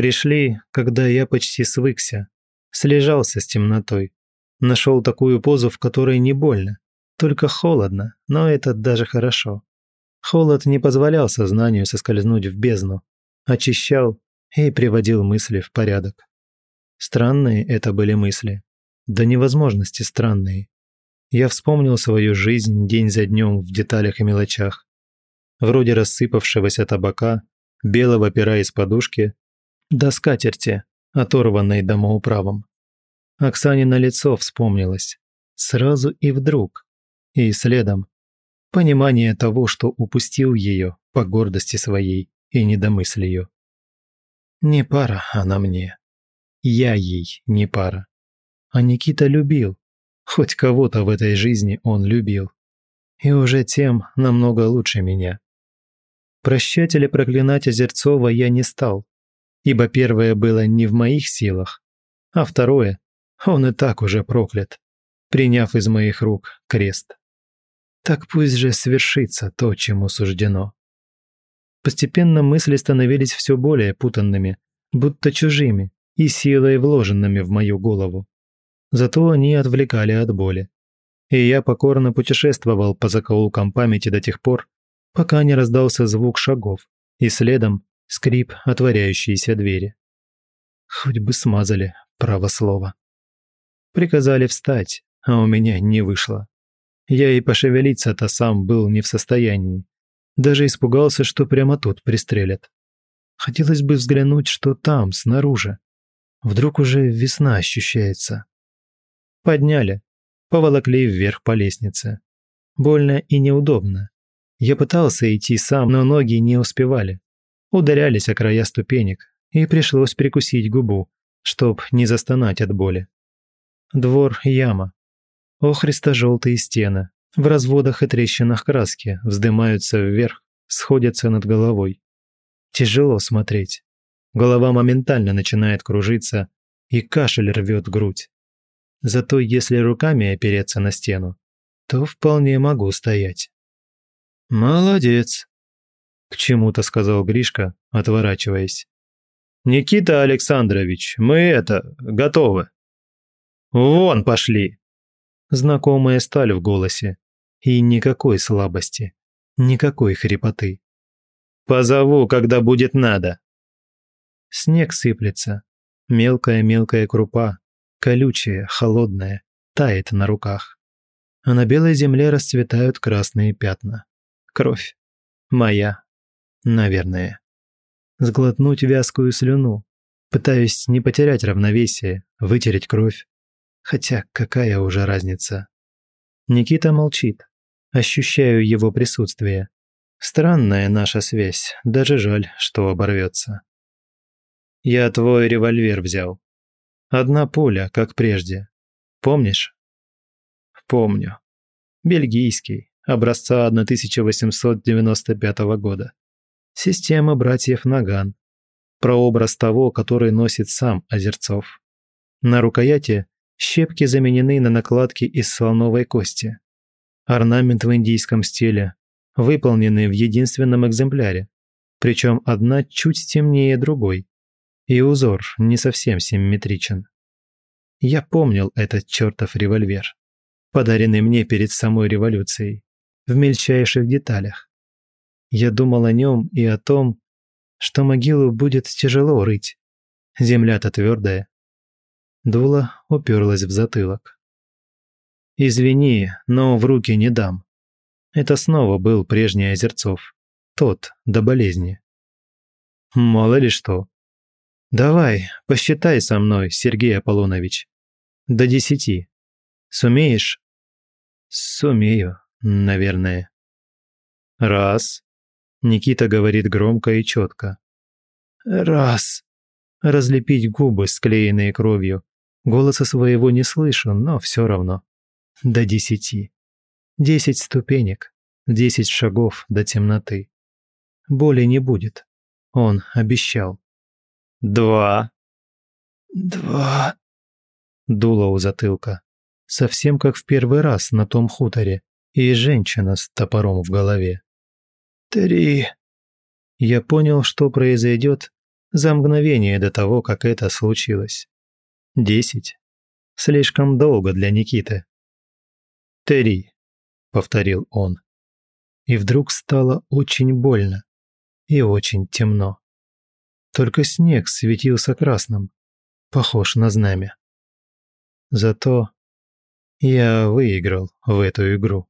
Пришли, когда я почти свыкся, слежался с темнотой. Нашел такую позу, в которой не больно, только холодно, но это даже хорошо. Холод не позволял сознанию соскользнуть в бездну, очищал и приводил мысли в порядок. Странные это были мысли, до невозможности странные. Я вспомнил свою жизнь день за днем в деталях и мелочах. Вроде рассыпавшегося табака, белого пера из подушки до скатерти, оторванной домоуправом. Оксане на лицо вспомнилось. Сразу и вдруг. И следом. Понимание того, что упустил ее по гордости своей и недомыслию. Не пара она мне. Я ей не пара. А Никита любил. Хоть кого-то в этой жизни он любил. И уже тем намного лучше меня. Прощать или проклинать Озерцова я не стал ибо первое было не в моих силах, а второе – он и так уже проклят, приняв из моих рук крест. Так пусть же свершится то, чему суждено. Постепенно мысли становились все более путанными, будто чужими и силой вложенными в мою голову. Зато они отвлекали от боли. И я покорно путешествовал по закоулкам памяти до тех пор, пока не раздался звук шагов, и следом скрип отворяющиеся двери. Хоть бы смазали право слова. Приказали встать, а у меня не вышло. Я и пошевелиться-то сам был не в состоянии. Даже испугался, что прямо тут пристрелят. Хотелось бы взглянуть, что там, снаружи. Вдруг уже весна ощущается. Подняли. Поволокли вверх по лестнице. Больно и неудобно. Я пытался идти сам, но ноги не успевали ударялись о края ступенек, и пришлось прикусить губу, чтоб не застонать от боли. Двор – яма. Охриста желтые стены, в разводах и трещинах краски, вздымаются вверх, сходятся над головой. Тяжело смотреть. Голова моментально начинает кружиться, и кашель рвет грудь. Зато если руками опереться на стену, то вполне могу стоять. «Молодец», — к чему-то сказал Гришка, отворачиваясь. «Никита Александрович, мы это, готовы». «Вон пошли!» Знакомая сталь в голосе. И никакой слабости, никакой хрипоты. «Позову, когда будет надо». Снег сыплется. Мелкая-мелкая крупа, колючая, холодная, тает на руках. А на белой земле расцветают красные пятна. Кровь. Моя Наверное. Сглотнуть вязкую слюну, пытаюсь не потерять равновесие, вытереть кровь. Хотя какая уже разница? Никита молчит. Ощущаю его присутствие. Странная наша связь, даже жаль, что оборвется. Я твой револьвер взял. Одна пуля, как прежде. Помнишь? Помню. Бельгийский, образца 1895 года система братьев Наган, прообраз того, который носит сам Озерцов. На рукояти щепки заменены на накладки из слоновой кости. Орнамент в индийском стиле, выполненный в единственном экземпляре, причем одна чуть темнее другой, и узор не совсем симметричен. Я помнил этот чертов револьвер, подаренный мне перед самой революцией, в мельчайших деталях. Я думал о нем и о том, что могилу будет тяжело рыть. Земля-то твердая. Дула уперлось в затылок. «Извини, но в руки не дам». Это снова был прежний Озерцов. Тот, до болезни. «Мало ли что». «Давай, посчитай со мной, Сергей Аполлонович. До десяти. Сумеешь?» «Сумею, наверное». «Раз, Никита говорит громко и четко. «Раз!» Разлепить губы, склеенные кровью. Голоса своего не слышу, но все равно. До десяти. Десять ступенек, десять шагов до темноты. Боли не будет. Он обещал. «Два!» «Два!» Дуло у затылка. Совсем как в первый раз на том хуторе. И женщина с топором в голове. Три. Я понял, что произойдет за мгновение до того, как это случилось. Десять. Слишком долго для Никиты. Три, повторил он. И вдруг стало очень больно и очень темно. Только снег светился красным, похож на знамя. Зато я выиграл в эту игру.